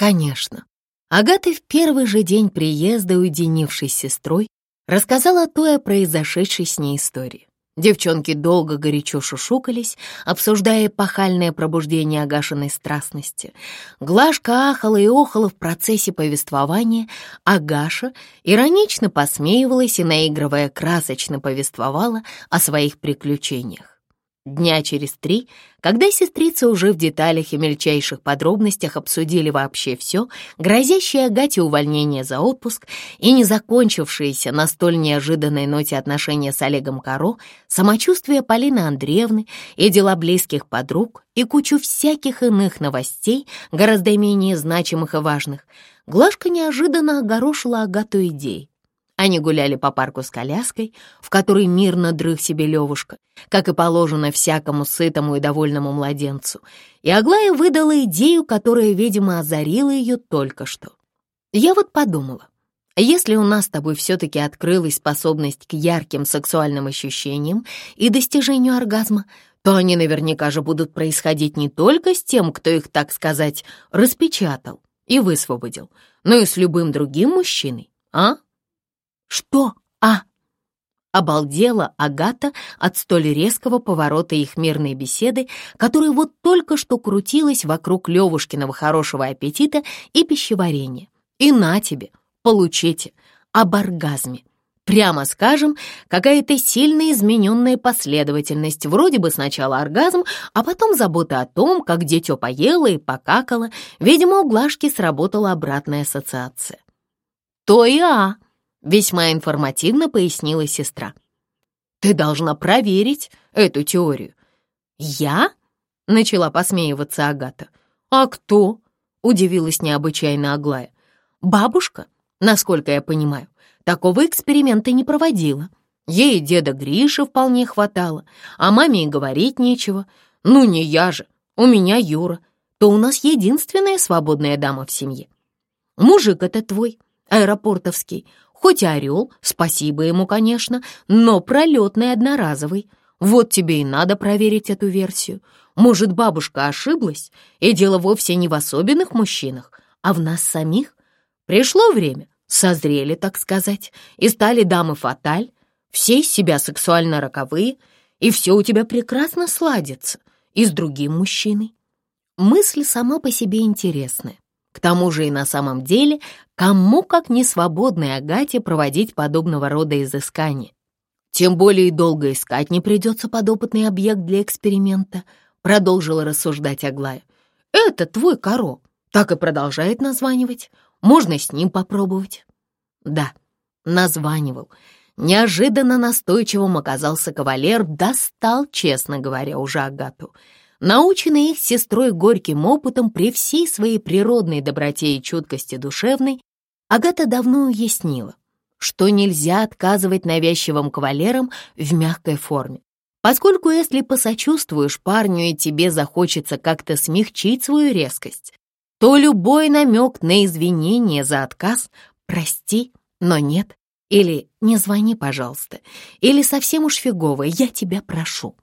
Конечно. Агата в первый же день приезда, уединившись с сестрой, рассказала той о произошедшей с ней истории. Девчонки долго горячо шушукались, обсуждая эпохальное пробуждение огашенной страстности. Глашка ахала и охала в процессе повествования, а Гаша иронично посмеивалась и, наигрывая красочно, повествовала о своих приключениях. Дня через три, когда сестрицы уже в деталях и мельчайших подробностях обсудили вообще все, грозящее Агате увольнение за отпуск и не закончившиеся на столь неожиданной ноте отношения с Олегом Каро, самочувствие Полины Андреевны и дела близких подруг и кучу всяких иных новостей, гораздо менее значимых и важных, Глашка неожиданно огорошила Агату идеей они гуляли по парку с коляской, в которой мирно дрых себе Левушка, как и положено всякому сытому и довольному младенцу. И Аглая выдала идею, которая, видимо, озарила ее только что. Я вот подумала, если у нас с тобой все-таки открылась способность к ярким сексуальным ощущениям и достижению оргазма, то они наверняка же будут происходить не только с тем, кто их, так сказать, распечатал и высвободил, но и с любым другим мужчиной, а? «Что, а?» Обалдела Агата от столь резкого поворота их мирной беседы, которая вот только что крутилась вокруг Левушкиного хорошего аппетита и пищеварения. И на тебе, получите, об оргазме. Прямо скажем, какая-то сильно измененная последовательность. Вроде бы сначала оргазм, а потом забота о том, как дитё поело и покакало. Видимо, у Глашки сработала обратная ассоциация. То и а, Весьма информативно пояснила сестра. «Ты должна проверить эту теорию». «Я?» — начала посмеиваться Агата. «А кто?» — удивилась необычайно Аглая. «Бабушка, насколько я понимаю, такого эксперимента не проводила. Ей деда Гриша вполне хватало, а маме и говорить нечего. Ну, не я же, у меня Юра, то у нас единственная свободная дама в семье. Мужик это твой, аэропортовский, Хоть и орел, спасибо ему, конечно, но пролетный одноразовый. Вот тебе и надо проверить эту версию. Может, бабушка ошиблась, и дело вовсе не в особенных мужчинах, а в нас самих? Пришло время, созрели, так сказать, и стали дамы фаталь, все из себя сексуально роковые, и все у тебя прекрасно сладится, и с другим мужчиной. Мысль сама по себе интересная. К тому же и на самом деле, кому как не свободной Агате проводить подобного рода изыскания. Тем более и долго искать не придется подопытный объект для эксперимента, продолжила рассуждать Аглая. Это твой коро, так и продолжает названивать. Можно с ним попробовать. Да, названивал. Неожиданно настойчивым оказался кавалер, достал, честно говоря, уже Агату — Наученная их сестрой горьким опытом при всей своей природной доброте и чуткости душевной, Агата давно уяснила, что нельзя отказывать навязчивым кавалерам в мягкой форме, поскольку если посочувствуешь парню и тебе захочется как-то смягчить свою резкость, то любой намек на извинение за отказ «прости, но нет» или «не звони, пожалуйста» или «совсем уж фигово, я тебя прошу»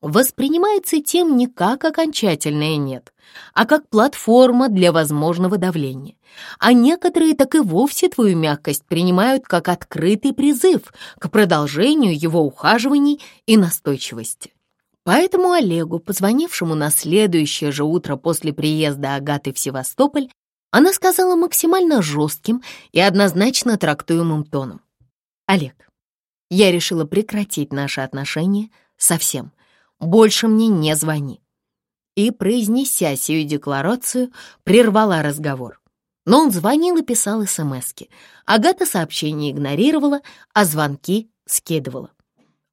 воспринимается тем не как окончательное «нет», а как платформа для возможного давления. А некоторые так и вовсе твою мягкость принимают как открытый призыв к продолжению его ухаживаний и настойчивости. Поэтому Олегу, позвонившему на следующее же утро после приезда Агаты в Севастополь, она сказала максимально жестким и однозначно трактуемым тоном. «Олег, я решила прекратить наши отношения совсем. Больше мне не звони». И, произнеся сию декларацию, прервала разговор. Но он звонил и писал СМСки. Агата сообщения игнорировала, а звонки скидывала.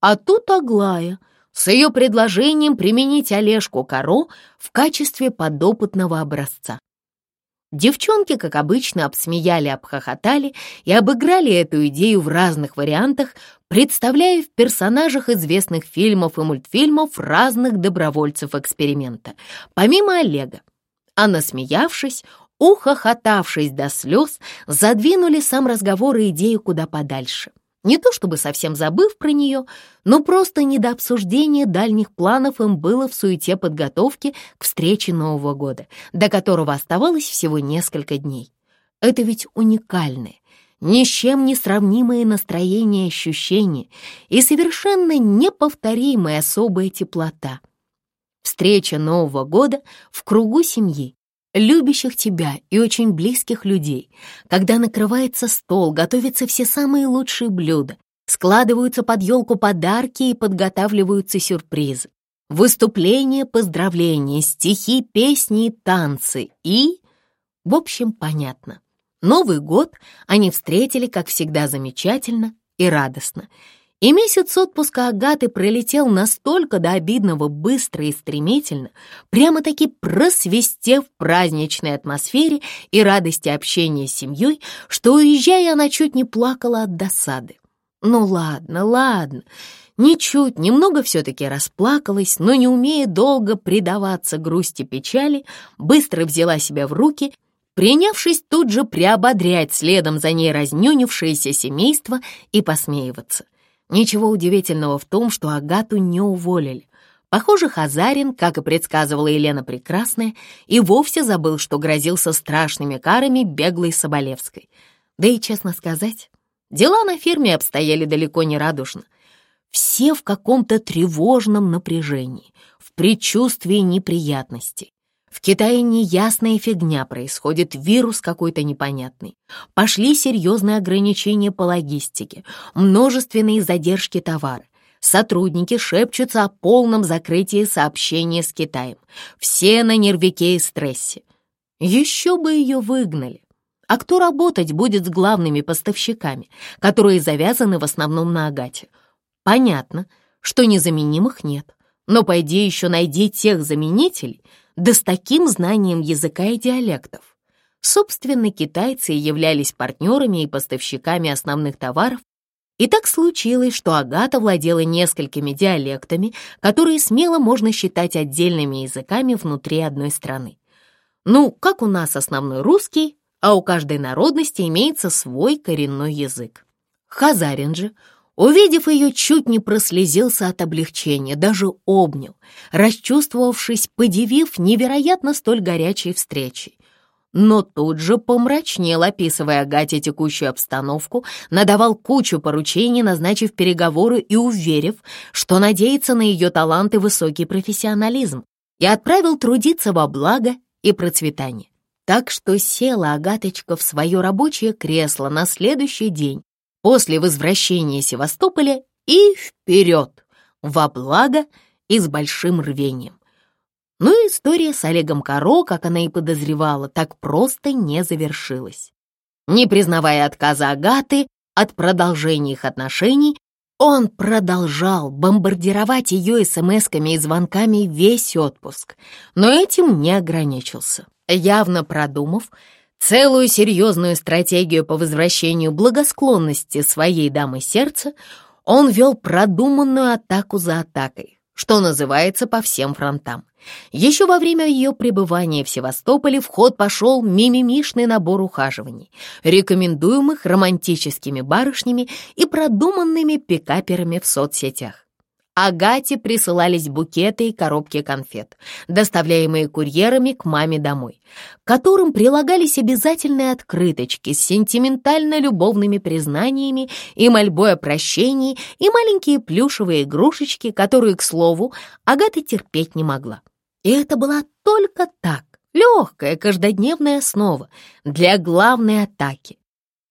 А тут Аглая с ее предложением применить Олежку Каро в качестве подопытного образца. Девчонки, как обычно, обсмеяли, обхохотали и обыграли эту идею в разных вариантах, представляя в персонажах известных фильмов и мультфильмов разных добровольцев эксперимента, помимо Олега. А насмеявшись, ухохотавшись до слез, задвинули сам разговор и идею куда подальше. Не то чтобы совсем забыв про нее, но просто не до обсуждения дальних планов им было в суете подготовки к встрече Нового года, до которого оставалось всего несколько дней. Это ведь уникальное, ни с чем не сравнимое настроение и ощущение и совершенно неповторимая особая теплота. Встреча Нового года в кругу семьи, любящих тебя и очень близких людей, когда накрывается стол, готовятся все самые лучшие блюда, складываются под елку подарки и подготавливаются сюрпризы. Выступления, поздравления, стихи, песни и танцы. И, в общем, понятно. Новый год они встретили, как всегда, замечательно и радостно. И месяц отпуска Агаты пролетел настолько до обидного быстро и стремительно, прямо-таки просвистев в праздничной атмосфере и радости общения с семьей, что, уезжая, она чуть не плакала от досады. Ну ладно, ладно, ничуть, немного все-таки расплакалась, но не умея долго предаваться грусти печали, быстро взяла себя в руки принявшись тут же приободрять следом за ней разнюнившееся семейство и посмеиваться. Ничего удивительного в том, что Агату не уволили. Похоже, Хазарин, как и предсказывала Елена Прекрасная, и вовсе забыл, что грозился страшными карами беглой Соболевской. Да и, честно сказать, дела на ферме обстояли далеко не радужно. Все в каком-то тревожном напряжении, в предчувствии неприятностей. В Китае неясная фигня происходит, вирус какой-то непонятный. Пошли серьезные ограничения по логистике, множественные задержки товара. Сотрудники шепчутся о полном закрытии сообщения с Китаем. Все на нервике и стрессе. Еще бы ее выгнали. А кто работать будет с главными поставщиками, которые завязаны в основном на Агате? Понятно, что незаменимых нет. Но пойди еще найди тех заменителей, да с таким знанием языка и диалектов. Собственно, китайцы являлись партнерами и поставщиками основных товаров, и так случилось, что Агата владела несколькими диалектами, которые смело можно считать отдельными языками внутри одной страны. Ну, как у нас основной русский, а у каждой народности имеется свой коренной язык. Хазарин же — Увидев ее, чуть не прослезился от облегчения, даже обнял, расчувствовавшись, подивив невероятно столь горячей встречей. Но тут же помрачнел, описывая Агате текущую обстановку, надавал кучу поручений, назначив переговоры и уверив, что надеется на ее талант и высокий профессионализм, и отправил трудиться во благо и процветание. Так что села Агаточка в свое рабочее кресло на следующий день, после возвращения Севастополя и вперед, во благо и с большим рвением. Но история с Олегом Каро, как она и подозревала, так просто не завершилась. Не признавая отказа Агаты от продолжения их отношений, он продолжал бомбардировать ее смс-ками и звонками весь отпуск, но этим не ограничился. Явно продумав, Целую серьезную стратегию по возвращению благосклонности своей дамы сердца он вел продуманную атаку за атакой, что называется по всем фронтам. Еще во время ее пребывания в Севастополе в ход пошел мимимишный набор ухаживаний, рекомендуемых романтическими барышнями и продуманными пикаперами в соцсетях. Агате присылались букеты и коробки конфет, доставляемые курьерами к маме домой, к которым прилагались обязательные открыточки с сентиментально-любовными признаниями и мольбой о прощении и маленькие плюшевые игрушечки, которые, к слову, Агата терпеть не могла. И это была только так, легкая каждодневная основа для главной атаки,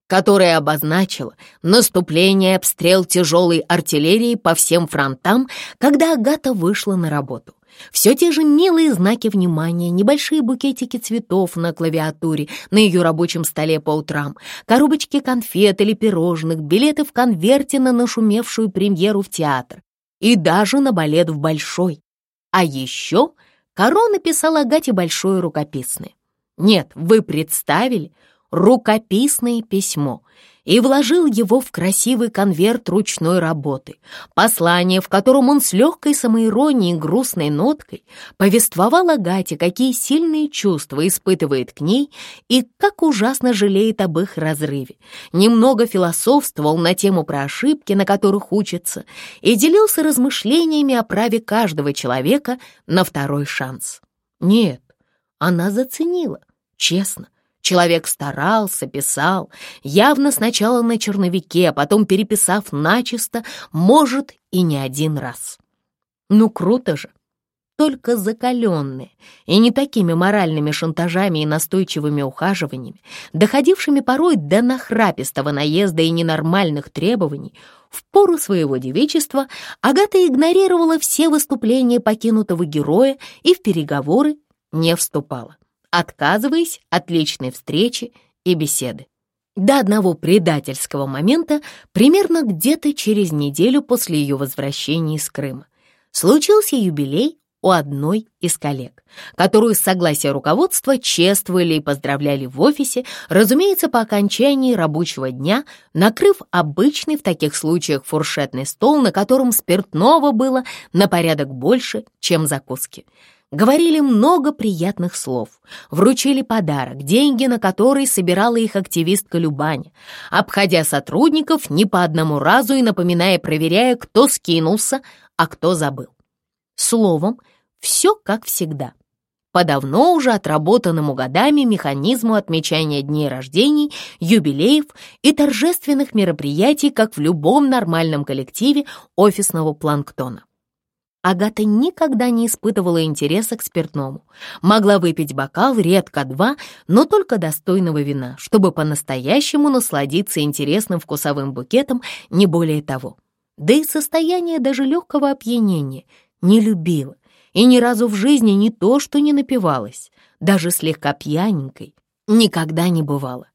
которая обозначила наступление обстрел тяжелой артиллерии по всем фронтам, когда Агата вышла на работу. Все те же милые знаки внимания, небольшие букетики цветов на клавиатуре на ее рабочем столе по утрам, коробочки конфет или пирожных, билеты в конверте на нашумевшую премьеру в театр и даже на балет в Большой. А еще Каро написал Агате большое рукописное. Нет, вы представили — рукописное письмо и вложил его в красивый конверт ручной работы. Послание, в котором он с легкой самоиронией и грустной ноткой повествовал Агате, какие сильные чувства испытывает к ней и как ужасно жалеет об их разрыве. Немного философствовал на тему про ошибки, на которых учится, и делился размышлениями о праве каждого человека на второй шанс. Нет, она заценила, честно. Человек старался, писал, явно сначала на черновике, а потом переписав начисто, может, и не один раз. Ну, круто же! Только закаленные и не такими моральными шантажами и настойчивыми ухаживаниями, доходившими порой до нахрапистого наезда и ненормальных требований, в пору своего девичества Агата игнорировала все выступления покинутого героя и в переговоры не вступала отказываясь от личной встречи и беседы. До одного предательского момента, примерно где-то через неделю после ее возвращения из Крыма, случился юбилей у одной из коллег, которую с согласия руководства чествовали и поздравляли в офисе, разумеется, по окончании рабочего дня, накрыв обычный в таких случаях фуршетный стол, на котором спиртного было на порядок больше, чем закуски говорили много приятных слов, вручили подарок, деньги на который собирала их активистка Любаня, обходя сотрудников не по одному разу и напоминая, проверяя, кто скинулся, а кто забыл. Словом, все как всегда. По давно уже отработанному годами механизму отмечания дней рождений, юбилеев и торжественных мероприятий, как в любом нормальном коллективе офисного планктона. Агата никогда не испытывала интереса к спиртному. Могла выпить бокал, редко два, но только достойного вина, чтобы по-настоящему насладиться интересным вкусовым букетом, не более того. Да и состояние даже легкого опьянения не любила. И ни разу в жизни не то, что не напивалась, даже слегка пьяненькой, никогда не бывало.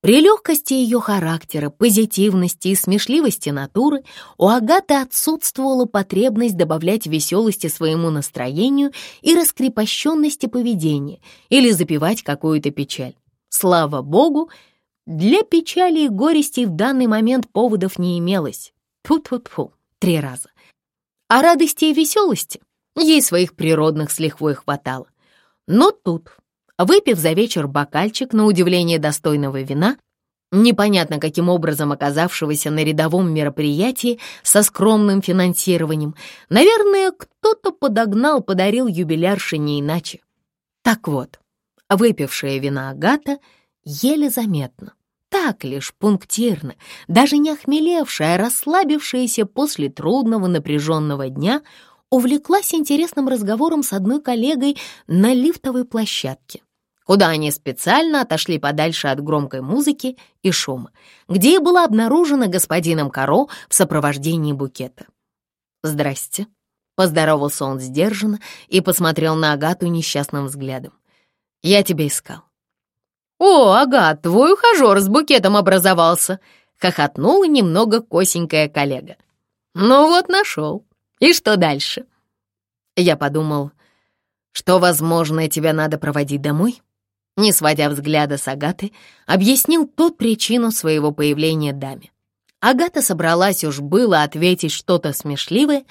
При легкости ее характера, позитивности и смешливости натуры у Агаты отсутствовала потребность добавлять веселости своему настроению и раскрепощенности поведения или запивать какую-то печаль. Слава богу, для печали и горести в данный момент поводов не имелось. Тьфу-тьфу-тьфу, три раза. А радости и веселости ей своих природных с лихвой хватало. Но тут Выпив за вечер бокальчик, на удивление достойного вина, непонятно каким образом оказавшегося на рядовом мероприятии со скромным финансированием, наверное, кто-то подогнал, подарил юбилярше не иначе. Так вот, выпившая вина Агата еле заметно, так лишь пунктирно, даже не охмелевшая, а расслабившаяся после трудного напряженного дня, увлеклась интересным разговором с одной коллегой на лифтовой площадке куда они специально отошли подальше от громкой музыки и шума, где и была обнаружена господином Каро в сопровождении букета. «Здрасте», — поздоровался он сдержанно и посмотрел на Агату несчастным взглядом. «Я тебя искал». «О, Агат, твой ухажер с букетом образовался!» — хохотнула немного косенькая коллега. «Ну вот, нашел. И что дальше?» Я подумал, что, возможно, тебя надо проводить домой не сводя взгляда с Агаты, объяснил тот причину своего появления даме. Агата собралась уж было ответить что-то смешливое,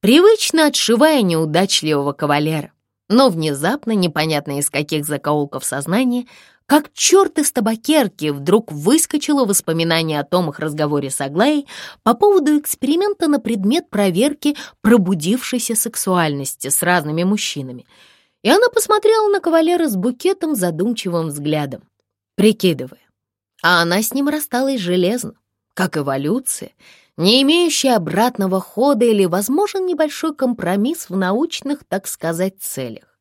привычно отшивая неудачливого кавалера, но внезапно, непонятно из каких закоулков сознания, как черт из табакерки вдруг выскочило воспоминание о том их разговоре с Аглаей по поводу эксперимента на предмет проверки пробудившейся сексуальности с разными мужчинами — и она посмотрела на кавалера с букетом задумчивым взглядом, прикидывая. А она с ним рассталась железно, как эволюция, не имеющая обратного хода или, возможен, небольшой компромисс в научных, так сказать, целях.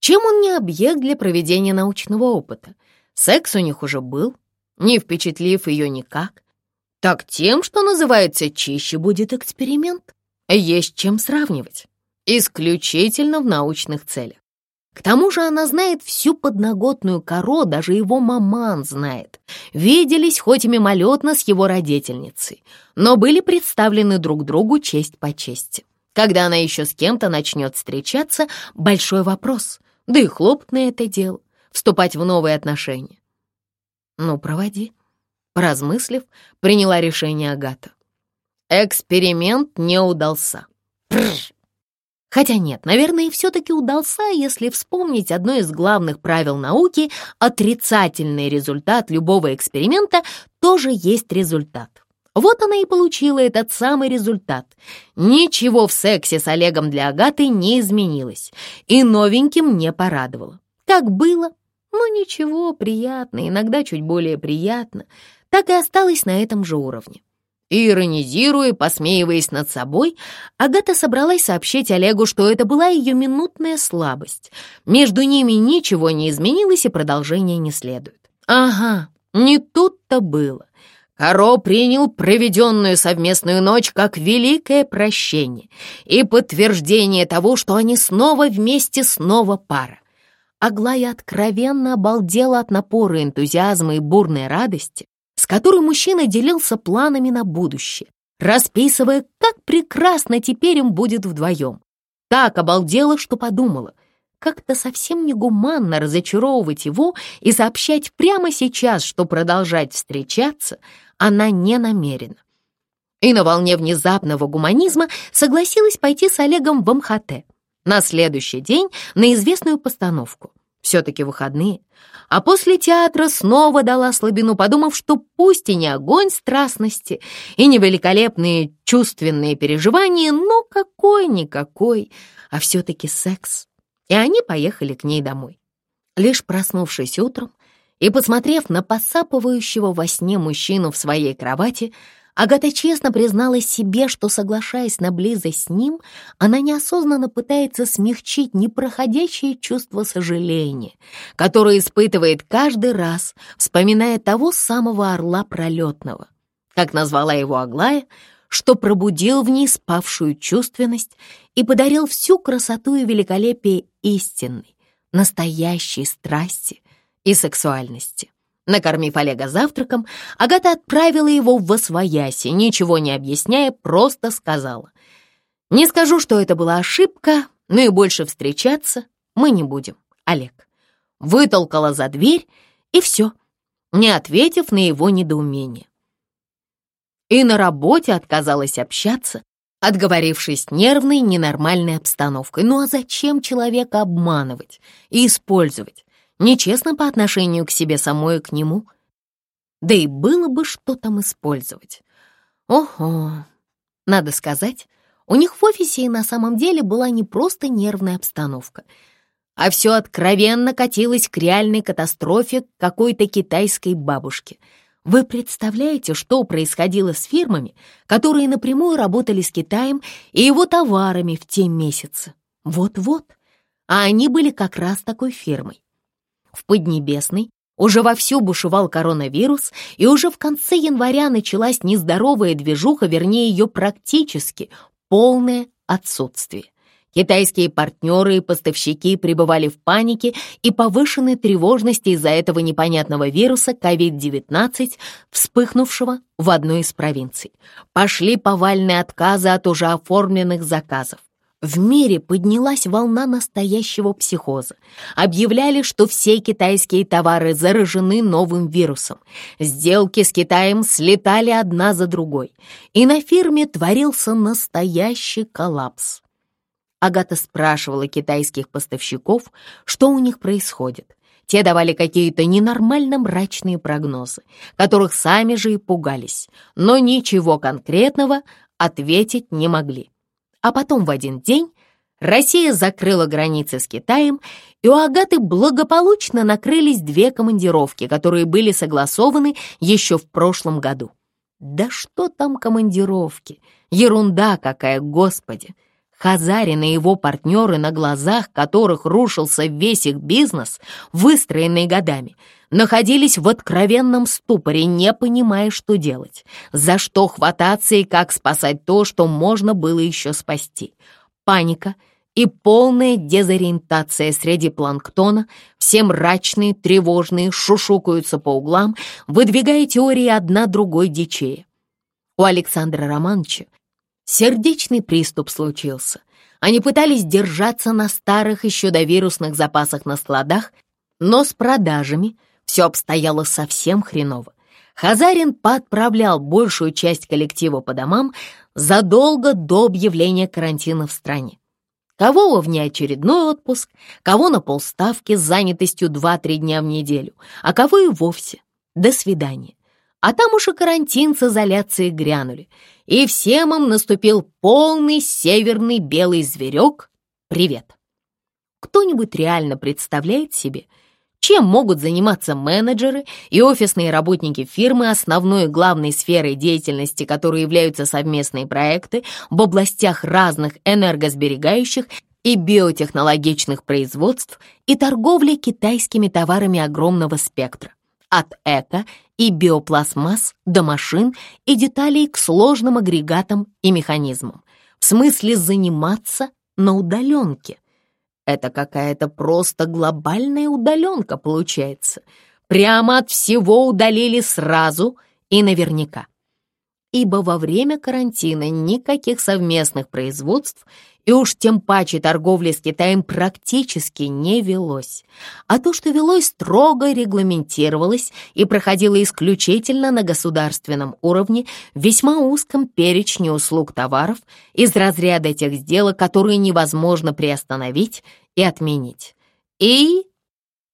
Чем он не объект для проведения научного опыта? Секс у них уже был, не впечатлив ее никак. Так тем, что называется, чище будет эксперимент. Есть чем сравнивать. Исключительно в научных целях. К тому же она знает всю подноготную коро, даже его маман знает. Виделись хоть и мимолетно с его родительницей, но были представлены друг другу честь по чести. Когда она еще с кем-то начнет встречаться, большой вопрос, да и хлопотное это дело, вступать в новые отношения. Ну, проводи. Поразмыслив, приняла решение Агата. Эксперимент не удался. Прррр. Хотя нет, наверное, все-таки удался, если вспомнить одно из главных правил науки — отрицательный результат любого эксперимента тоже есть результат. Вот она и получила этот самый результат. Ничего в сексе с Олегом для Агаты не изменилось, и новеньким не порадовало. Как было, ну ничего, приятно, иногда чуть более приятно, так и осталось на этом же уровне. И, иронизируя, посмеиваясь над собой, Агата собралась сообщить Олегу, что это была ее минутная слабость. Между ними ничего не изменилось и продолжения не следует. Ага, не тут-то было. Каро принял проведенную совместную ночь как великое прощение и подтверждение того, что они снова вместе, снова пара. Аглая откровенно обалдела от напора энтузиазма и бурной радости, с которой мужчина делился планами на будущее, расписывая, как прекрасно теперь им будет вдвоем. Так обалдела, что подумала, как-то совсем негуманно разочаровывать его и сообщать прямо сейчас, что продолжать встречаться она не намерена. И на волне внезапного гуманизма согласилась пойти с Олегом в МХТ на следующий день на известную постановку. Все-таки выходные. А после театра снова дала слабину, подумав, что пусть и не огонь страстности, и не великолепные чувственные переживания, но какой-никакой, а все-таки секс. И они поехали к ней домой. Лишь проснувшись утром и посмотрев на посапывающего во сне мужчину в своей кровати, Агата честно призналась себе, что, соглашаясь на близость с ним, она неосознанно пытается смягчить непроходящее чувство сожаления, которое испытывает каждый раз, вспоминая того самого орла пролетного, как назвала его Аглая, что пробудил в ней спавшую чувственность и подарил всю красоту и великолепие истинной, настоящей страсти и сексуальности. Накормив Олега завтраком, Агата отправила его в освояси, ничего не объясняя, просто сказала. «Не скажу, что это была ошибка, но и больше встречаться мы не будем, Олег». Вытолкала за дверь, и все, не ответив на его недоумение. И на работе отказалась общаться, отговорившись нервной, ненормальной обстановкой. Ну а зачем человека обманывать и использовать? Нечестно по отношению к себе самой и к нему. Да и было бы что там использовать. Ого, надо сказать, у них в офисе и на самом деле была не просто нервная обстановка, а все откровенно катилось к реальной катастрофе какой-то китайской бабушки. Вы представляете, что происходило с фирмами, которые напрямую работали с Китаем и его товарами в те месяцы? Вот-вот. А они были как раз такой фирмой. В Поднебесной уже вовсю бушевал коронавирус, и уже в конце января началась нездоровая движуха, вернее, ее практически полное отсутствие. Китайские партнеры и поставщики пребывали в панике и повышенной тревожности из-за этого непонятного вируса COVID-19, вспыхнувшего в одной из провинций. Пошли повальные отказы от уже оформленных заказов. В мире поднялась волна настоящего психоза. Объявляли, что все китайские товары заражены новым вирусом. Сделки с Китаем слетали одна за другой. И на фирме творился настоящий коллапс. Агата спрашивала китайских поставщиков, что у них происходит. Те давали какие-то ненормально мрачные прогнозы, которых сами же и пугались, но ничего конкретного ответить не могли. А потом в один день Россия закрыла границы с Китаем, и у Агаты благополучно накрылись две командировки, которые были согласованы еще в прошлом году. Да что там командировки? Ерунда какая, господи! Хазарин и его партнеры, на глазах которых рушился весь их бизнес, выстроенный годами, находились в откровенном ступоре, не понимая, что делать, за что хвататься и как спасать то, что можно было еще спасти. Паника и полная дезориентация среди планктона, все мрачные, тревожные, шушукаются по углам, выдвигая теории одна другой дичее. У Александра Романовича Сердечный приступ случился. Они пытались держаться на старых еще довирусных запасах на складах, но с продажами все обстояло совсем хреново. Хазарин поотправлял большую часть коллектива по домам задолго до объявления карантина в стране. Кого во внеочередной отпуск, кого на полставки с занятостью 2-3 дня в неделю, а кого и вовсе. До свидания. А там уж и карантин с изоляцией грянули, и всем им наступил полный северный белый зверек. «Привет». Кто-нибудь реально представляет себе, чем могут заниматься менеджеры и офисные работники фирмы, основной и главной сферой деятельности которой являются совместные проекты в областях разных энергосберегающих и биотехнологичных производств и торговли китайскими товарами огромного спектра, от эко и биопластмасс до машин и деталей к сложным агрегатам и механизмам. В смысле заниматься на удаленке – это какая-то просто глобальная удаленка получается. Прямо от всего удалили сразу и наверняка. Ибо во время карантина никаких совместных производств и уж тем паче торговли с Китаем практически не велось. А то, что велось, строго регламентировалось и проходило исключительно на государственном уровне в весьма узком перечне услуг товаров из разряда тех сделок, которые невозможно приостановить и отменить. И...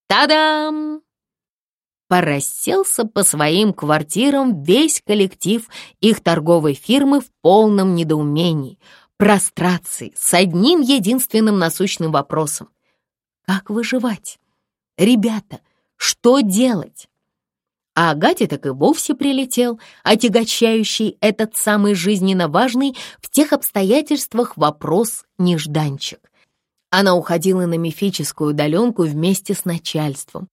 Та-дам! Порасселся по своим квартирам весь коллектив их торговой фирмы в полном недоумении — прострации с одним единственным насущным вопросом. Как выживать? Ребята, что делать? А Агате так и вовсе прилетел, отягощающий этот самый жизненно важный в тех обстоятельствах вопрос нежданчик. Она уходила на мифическую удаленку вместе с начальством,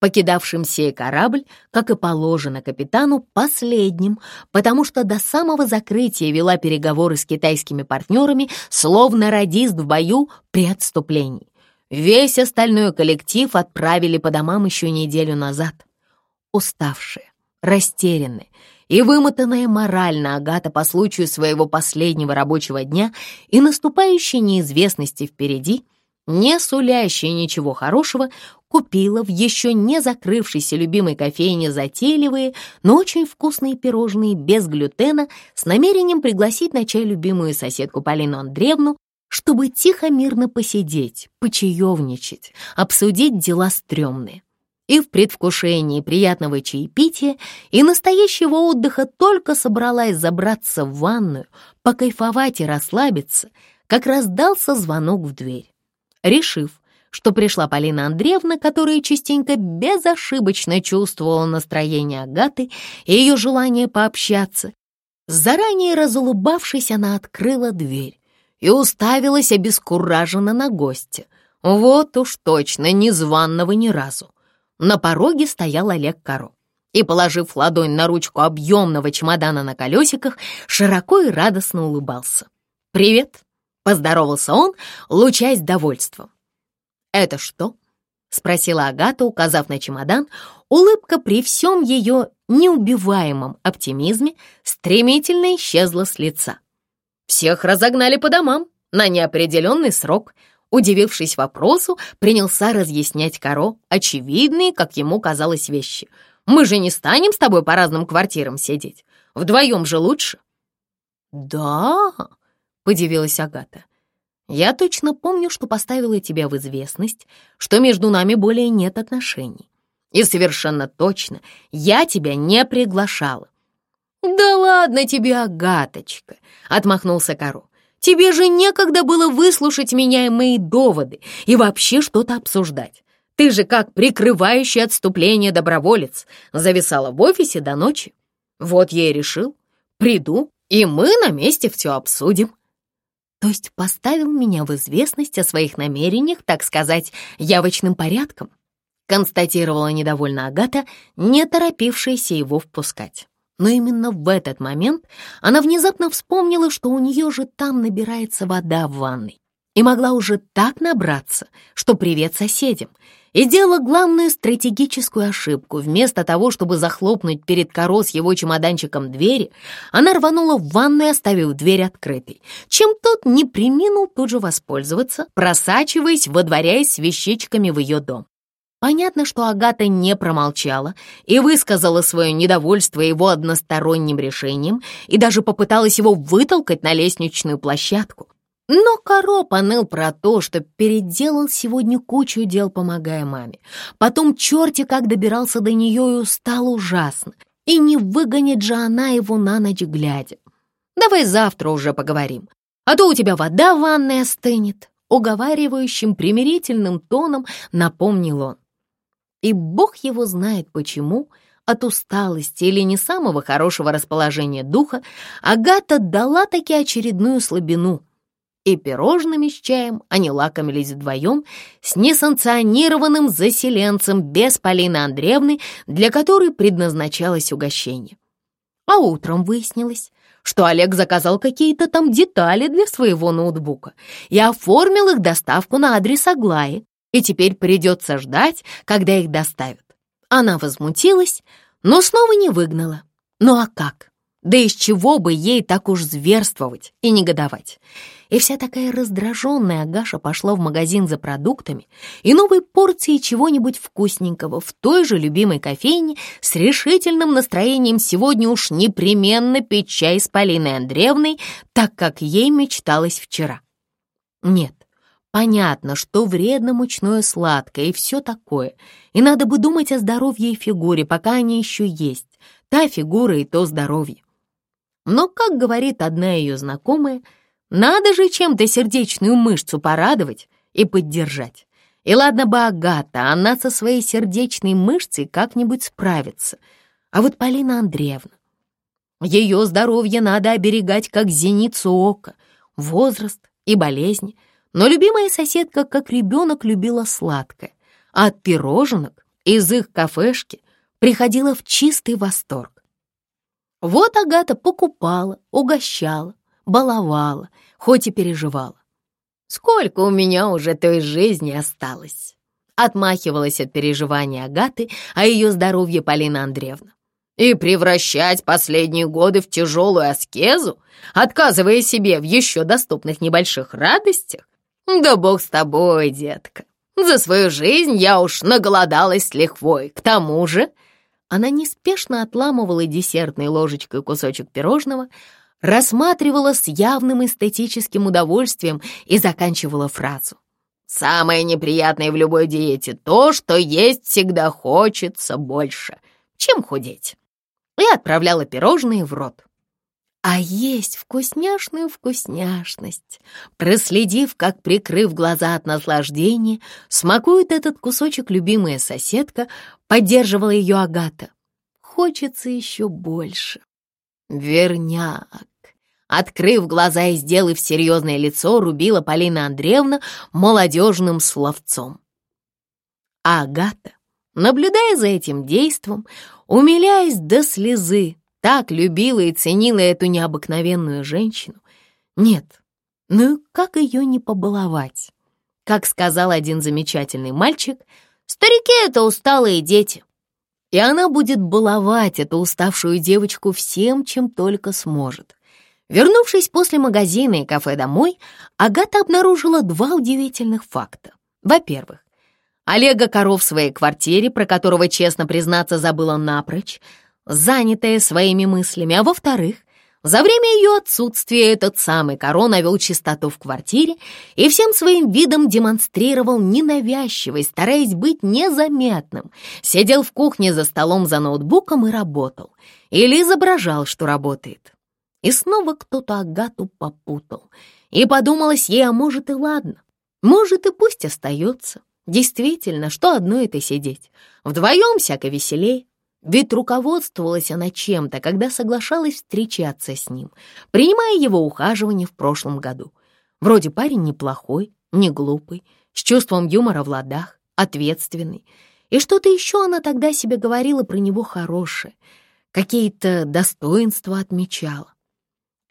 покидавшим сей корабль, как и положено капитану, последним, потому что до самого закрытия вела переговоры с китайскими партнерами, словно радист в бою при отступлении. Весь остальной коллектив отправили по домам еще неделю назад. Уставшие, растерянные и вымотанная морально Агата по случаю своего последнего рабочего дня и наступающей неизвестности впереди — не сулящая ничего хорошего, купила в еще не закрывшейся любимой кофейне затейливые, но очень вкусные пирожные без глютена с намерением пригласить на чай любимую соседку Полину Андреевну, чтобы тихо-мирно посидеть, почаевничать, обсудить дела стрёмные. И в предвкушении приятного чаепития и настоящего отдыха только собралась забраться в ванную, покайфовать и расслабиться, как раздался звонок в дверь решив, что пришла Полина Андреевна, которая частенько безошибочно чувствовала настроение Агаты и ее желание пообщаться. Заранее разулыбавшись, она открыла дверь и уставилась обескураженно на гостя. Вот уж точно незваного ни разу. На пороге стоял Олег Каро и, положив ладонь на ручку объемного чемодана на колесиках, широко и радостно улыбался. «Привет!» Поздоровался он, лучаясь довольством. «Это что?» — спросила Агата, указав на чемодан. Улыбка при всем ее неубиваемом оптимизме стремительно исчезла с лица. «Всех разогнали по домам на неопределенный срок», Удивившись вопросу, принялся разъяснять Каро очевидные, как ему казалось, вещи. «Мы же не станем с тобой по разным квартирам сидеть. Вдвоем же лучше». «Да?» — подивилась Агата. «Я точно помню, что поставила тебя в известность, что между нами более нет отношений. И совершенно точно я тебя не приглашала». «Да ладно тебе, Агаточка!» — отмахнулся Каро. «Тебе же некогда было выслушать меня и мои доводы и вообще что-то обсуждать. Ты же как прикрывающий отступление доброволец зависала в офисе до ночи. Вот я и решил, приду, и мы на месте все обсудим». То есть поставил меня в известность о своих намерениях, так сказать, явочным порядком, констатировала недовольно Агата, не торопившаяся его впускать. Но именно в этот момент она внезапно вспомнила, что у нее же там набирается вода в ванной и могла уже так набраться, что привет соседям, и делала главную стратегическую ошибку. Вместо того, чтобы захлопнуть перед Коро с его чемоданчиком двери, она рванула в ванную, оставив дверь открытой, чем тот не приминул тут же воспользоваться, просачиваясь, водворяясь с вещичками в ее дом. Понятно, что Агата не промолчала и высказала свое недовольство его односторонним решением и даже попыталась его вытолкать на лестничную площадку. Но Коро поныл про то, что переделал сегодня кучу дел, помогая маме. Потом черти как добирался до нее и устал ужасно. И не выгонит же она его на ночь глядя. Давай завтра уже поговорим, а то у тебя вода в ванной остынет, уговаривающим примирительным тоном напомнил он. И бог его знает почему, от усталости или не самого хорошего расположения духа, Агата дала таки очередную слабину — и пирожными с чаем они лакомились вдвоем с несанкционированным заселенцем без Полины Андреевны, для которой предназначалось угощение. А утром выяснилось, что Олег заказал какие-то там детали для своего ноутбука и оформил их доставку на адрес Аглаи, и теперь придется ждать, когда их доставят. Она возмутилась, но снова не выгнала. Ну а как? Да из чего бы ей так уж зверствовать и негодовать? И вся такая раздраженная Агаша пошла в магазин за продуктами и новой порцией чего-нибудь вкусненького в той же любимой кофейне с решительным настроением сегодня уж непременно пить чай с Полиной Андреевной, так как ей мечталось вчера. Нет, понятно, что вредно мучное сладкое и все такое, и надо бы думать о здоровье и фигуре, пока они еще есть, та фигура и то здоровье. Но, как говорит одна ее знакомая, надо же чем-то сердечную мышцу порадовать и поддержать. И ладно бы Агата, она со своей сердечной мышцей как-нибудь справится. А вот Полина Андреевна, ее здоровье надо оберегать как зеницу ока, возраст и болезни. Но любимая соседка, как ребенок, любила сладкое, а от пироженок из их кафешки приходила в чистый восторг. Вот Агата покупала, угощала, баловала, хоть и переживала. «Сколько у меня уже той жизни осталось?» Отмахивалась от переживания Агаты о ее здоровье Полина Андреевна. «И превращать последние годы в тяжелую аскезу, отказывая себе в еще доступных небольших радостях? Да бог с тобой, детка. За свою жизнь я уж наголодалась с лихвой. К тому же она неспешно отламывала десертной ложечкой кусочек пирожного, рассматривала с явным эстетическим удовольствием и заканчивала фразу. «Самое неприятное в любой диете — то, что есть всегда хочется больше, чем худеть». И отправляла пирожные в рот. А есть вкусняшную вкусняшность. Проследив, как, прикрыв глаза от наслаждения, смакует этот кусочек любимая соседка, поддерживала ее Агата. Хочется еще больше. Верняк. Открыв глаза и сделав серьезное лицо, рубила Полина Андреевна молодежным словцом. А Агата, наблюдая за этим действом, умиляясь до слезы, так любила и ценила эту необыкновенную женщину. Нет, ну как ее не побаловать? Как сказал один замечательный мальчик, старики — это усталые дети. И она будет баловать эту уставшую девочку всем, чем только сможет. Вернувшись после магазина и кафе домой, Агата обнаружила два удивительных факта. Во-первых, Олега Коров в своей квартире, про которого, честно признаться, забыла напрочь, занятая своими мыслями, а во-вторых, за время ее отсутствия этот самый Коро навел чистоту в квартире и всем своим видом демонстрировал ненавязчивость, стараясь быть незаметным. Сидел в кухне за столом за ноутбуком и работал. Или изображал, что работает. И снова кто-то Агату попутал. И подумалось ей, а может и ладно. Может и пусть остается. Действительно, что одно это сидеть. Вдвоем всяко веселей. Ведь руководствовалась она чем-то, когда соглашалась встречаться с ним, принимая его ухаживание в прошлом году. Вроде парень неплохой, не глупый, с чувством юмора в ладах, ответственный. И что-то еще она тогда себе говорила про него хорошее, какие-то достоинства отмечала.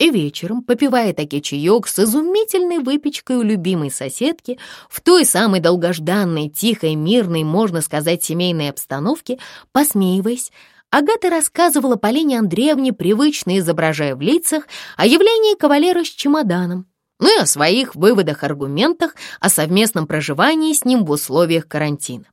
И вечером, попивая таки чаек с изумительной выпечкой у любимой соседки, в той самой долгожданной, тихой, мирной, можно сказать, семейной обстановке, посмеиваясь, Агата рассказывала Полине Андреевне, привычно изображая в лицах, о явлении кавалера с чемоданом, ну и о своих выводах-аргументах о совместном проживании с ним в условиях карантина.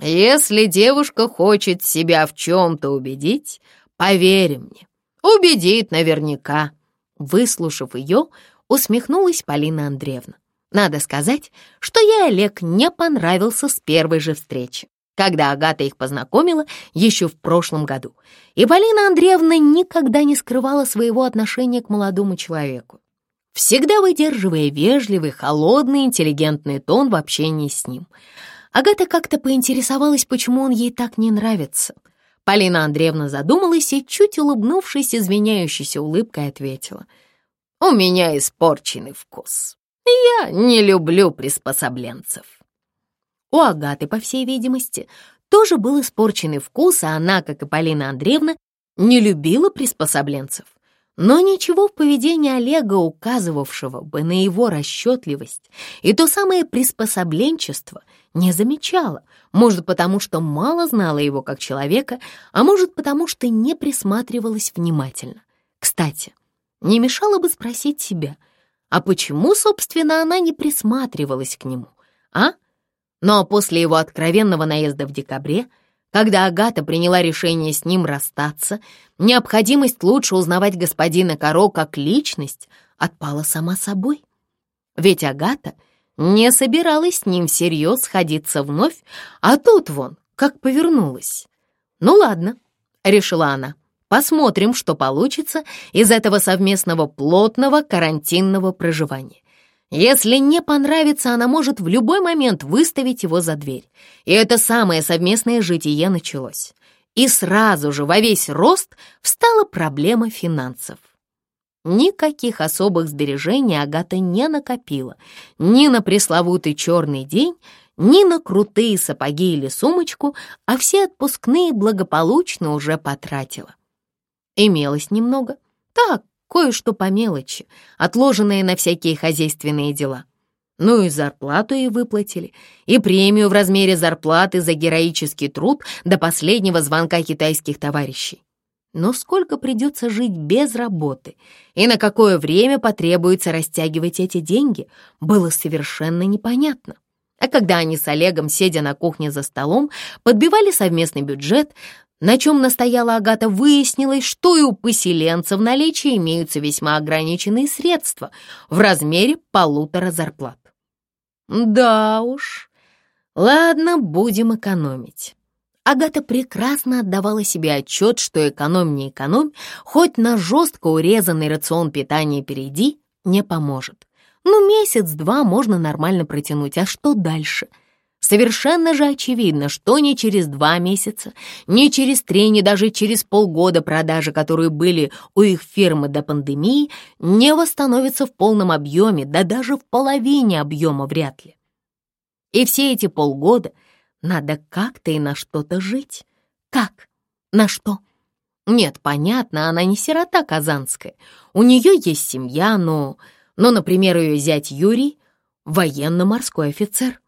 Если девушка хочет себя в чем-то убедить, поверь мне, убедит наверняка. Выслушав ее, усмехнулась Полина Андреевна. Надо сказать, что ей Олег не понравился с первой же встречи, когда Агата их познакомила еще в прошлом году. И Полина Андреевна никогда не скрывала своего отношения к молодому человеку, всегда выдерживая вежливый, холодный, интеллигентный тон в общении с ним. Агата как-то поинтересовалась, почему он ей так не нравится. Полина Андреевна задумалась и, чуть улыбнувшись, извиняющейся улыбкой, ответила. «У меня испорченный вкус. Я не люблю приспособленцев». У Агаты, по всей видимости, тоже был испорченный вкус, а она, как и Полина Андреевна, не любила приспособленцев. Но ничего в поведении Олега, указывавшего бы на его расчетливость и то самое приспособленчество, не замечала. Может, потому что мало знала его как человека, а может, потому что не присматривалась внимательно. Кстати, не мешало бы спросить себя, а почему, собственно, она не присматривалась к нему, а? Но после его откровенного наезда в декабре — когда Агата приняла решение с ним расстаться, необходимость лучше узнавать господина Каро как личность отпала сама собой. Ведь Агата не собиралась с ним всерьез сходиться вновь, а тут вон, как повернулась. «Ну ладно», — решила она, — «посмотрим, что получится из этого совместного плотного карантинного проживания. Если не понравится, она может в любой момент выставить его за дверь. И это самое совместное житие началось. И сразу же во весь рост встала проблема финансов. Никаких особых сбережений Агата не накопила. Ни на пресловутый черный день, ни на крутые сапоги или сумочку, а все отпускные благополучно уже потратила. Имелось немного. Так, кое-что по мелочи, отложенные на всякие хозяйственные дела. Ну и зарплату ей выплатили, и премию в размере зарплаты за героический труд до последнего звонка китайских товарищей. Но сколько придется жить без работы и на какое время потребуется растягивать эти деньги, было совершенно непонятно. А когда они с Олегом, сидя на кухне за столом, подбивали совместный бюджет, на чем настояла Агата, выяснилось, что и у поселенцев в наличии имеются весьма ограниченные средства в размере полутора зарплат. Да уж, ладно, будем экономить. Агата прекрасно отдавала себе отчет, что экономь не экономь, хоть на жестко урезанный рацион питания перейди, не поможет. Ну, месяц-два можно нормально протянуть, а что дальше — Совершенно же очевидно, что ни через два месяца, ни через три, ни даже через полгода продажи, которые были у их фирмы до пандемии, не восстановятся в полном объеме, да даже в половине объема вряд ли. И все эти полгода надо как-то и на что-то жить. Как? На что? Нет, понятно, она не сирота казанская. У нее есть семья, но... Но, например, ее зять Юрий — военно-морской офицер.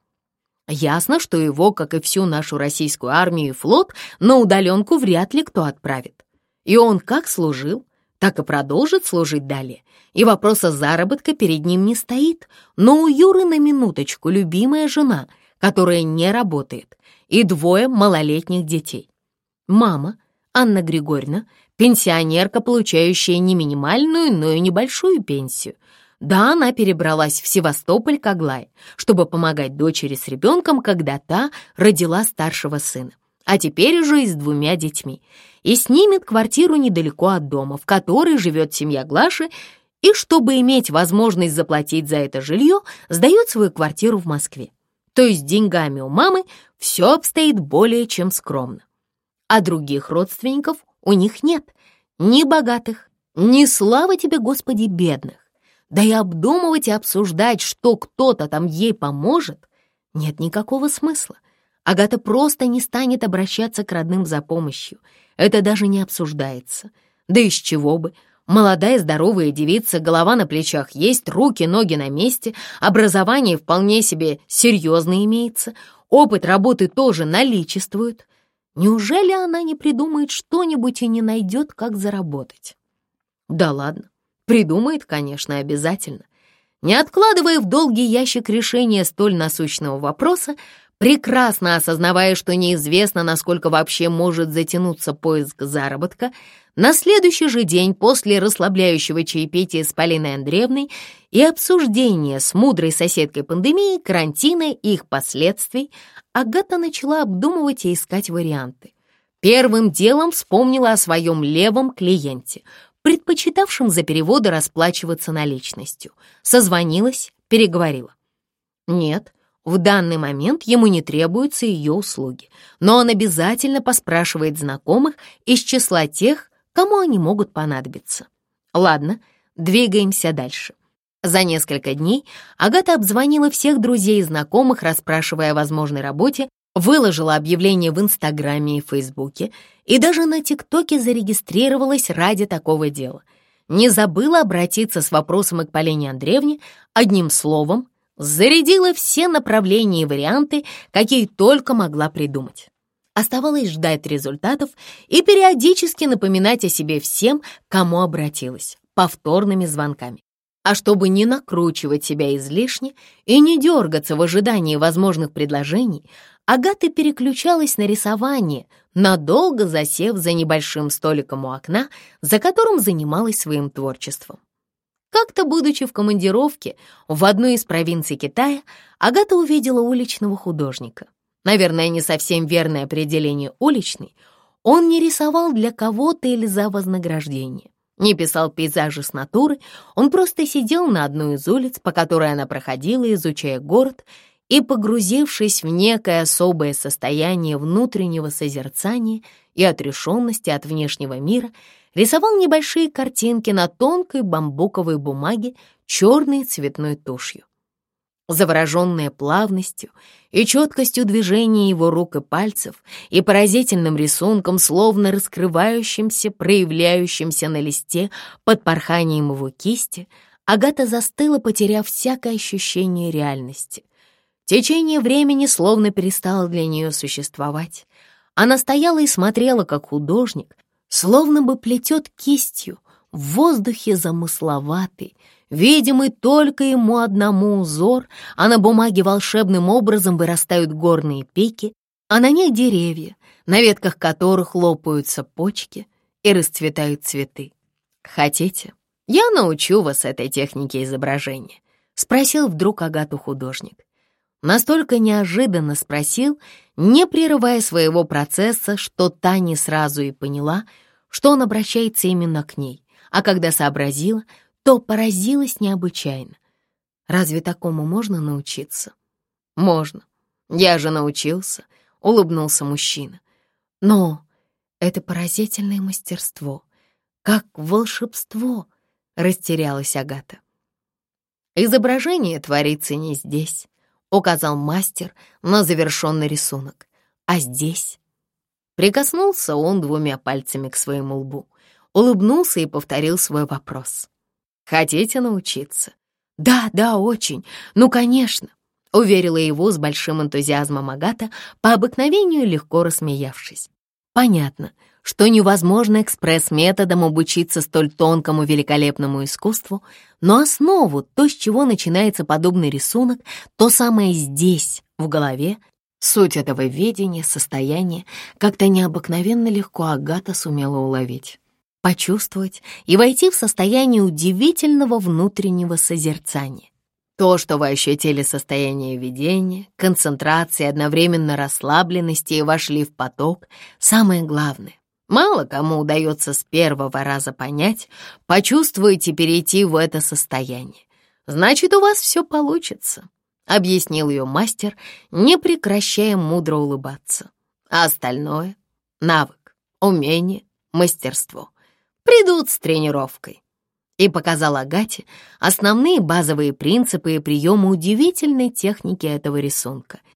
Ясно, что его, как и всю нашу российскую армию и флот, на удаленку вряд ли кто отправит. И он как служил, так и продолжит служить далее. И вопроса заработка перед ним не стоит. Но у Юры на минуточку любимая жена, которая не работает, и двое малолетних детей. Мама, Анна Григорьевна, пенсионерка, получающая не минимальную, но и небольшую пенсию — да, она перебралась в Севастополь к Аглае, чтобы помогать дочери с ребенком, когда та родила старшего сына, а теперь уже и с двумя детьми, и снимет квартиру недалеко от дома, в которой живет семья Глаши, и чтобы иметь возможность заплатить за это жилье, сдает свою квартиру в Москве. То есть деньгами у мамы все обстоит более чем скромно. А других родственников у них нет, ни богатых, ни, слава тебе, Господи, бедных. Да и обдумывать и обсуждать, что кто-то там ей поможет, нет никакого смысла. Агата просто не станет обращаться к родным за помощью. Это даже не обсуждается. Да из чего бы? Молодая здоровая девица, голова на плечах есть, руки, ноги на месте, образование вполне себе серьезно имеется, опыт работы тоже наличествует. Неужели она не придумает что-нибудь и не найдет, как заработать? Да ладно, Придумает, конечно, обязательно. Не откладывая в долгий ящик решения столь насущного вопроса, прекрасно осознавая, что неизвестно, насколько вообще может затянуться поиск заработка, на следующий же день после расслабляющего чаепития с Полиной Андреевной и обсуждения с мудрой соседкой пандемии, карантина и их последствий, Агата начала обдумывать и искать варианты. Первым делом вспомнила о своем левом клиенте, предпочитавшем за переводы расплачиваться наличностью. Созвонилась, переговорила. Нет, в данный момент ему не требуются ее услуги, но он обязательно поспрашивает знакомых из числа тех, кому они могут понадобиться. Ладно, двигаемся дальше. За несколько дней Агата обзвонила всех друзей и знакомых, расспрашивая о возможной работе, выложила объявление в Инстаграме и Фейсбуке и даже на ТикТоке зарегистрировалась ради такого дела. Не забыла обратиться с вопросом и к Полине Андреевне, одним словом, зарядила все направления и варианты, какие только могла придумать. Оставалось ждать результатов и периодически напоминать о себе всем, кому обратилась, повторными звонками. А чтобы не накручивать себя излишне и не дергаться в ожидании возможных предложений, Агата переключалась на рисование, надолго засев за небольшим столиком у окна, за которым занималась своим творчеством. Как-то, будучи в командировке в одной из провинций Китая, Агата увидела уличного художника — наверное, не совсем верное определение уличный, он не рисовал для кого-то или за вознаграждение. Не писал пейзажи с натуры, он просто сидел на одной из улиц, по которой она проходила, изучая город, и, погрузившись в некое особое состояние внутреннего созерцания и отрешенности от внешнего мира, рисовал небольшие картинки на тонкой бамбуковой бумаге черной цветной тушью. Завороженная плавностью и четкостью движения его рук и пальцев и поразительным рисунком, словно раскрывающимся, проявляющимся на листе под порханием его кисти, Агата застыла, потеряв всякое ощущение реальности. Течение времени словно перестало для нее существовать. Она стояла и смотрела, как художник, словно бы плетет кистью в воздухе замысловатый, видимый только ему одному узор, а на бумаге волшебным образом вырастают горные пики, а на ней деревья, на ветках которых лопаются почки и расцветают цветы. «Хотите, я научу вас этой технике изображения?» — спросил вдруг Агату художник. Настолько неожиданно спросил, не прерывая своего процесса, что та не сразу и поняла, что он обращается именно к ней, а когда сообразила, то поразилась необычайно. Разве такому можно научиться? Можно. Я же научился, улыбнулся мужчина. Но это поразительное мастерство, как волшебство, растерялась Агата. Изображение творится не здесь, указал мастер на завершенный рисунок, а здесь. Прикоснулся он двумя пальцами к своему лбу, улыбнулся и повторил свой вопрос. Хотите научиться?» «Да, да, очень. Ну, конечно», — уверила его с большим энтузиазмом Агата, по обыкновению легко рассмеявшись. «Понятно, что невозможно экспресс-методом обучиться столь тонкому великолепному искусству, но основу, то, с чего начинается подобный рисунок, то самое здесь, в голове, суть этого видения, состояния, как-то необыкновенно легко Агата сумела уловить почувствовать и войти в состояние удивительного внутреннего созерцания. То, что вы ощутили состояние видения, концентрации, одновременно расслабленности и вошли в поток, самое главное. Мало кому удается с первого раза понять, почувствовать и перейти в это состояние. Значит, у вас все получится, — объяснил ее мастер, не прекращая мудро улыбаться. А остальное — навык, умение, мастерство — придут с тренировкой. И показал Агате основные базовые принципы и приемы удивительной техники этого рисунка —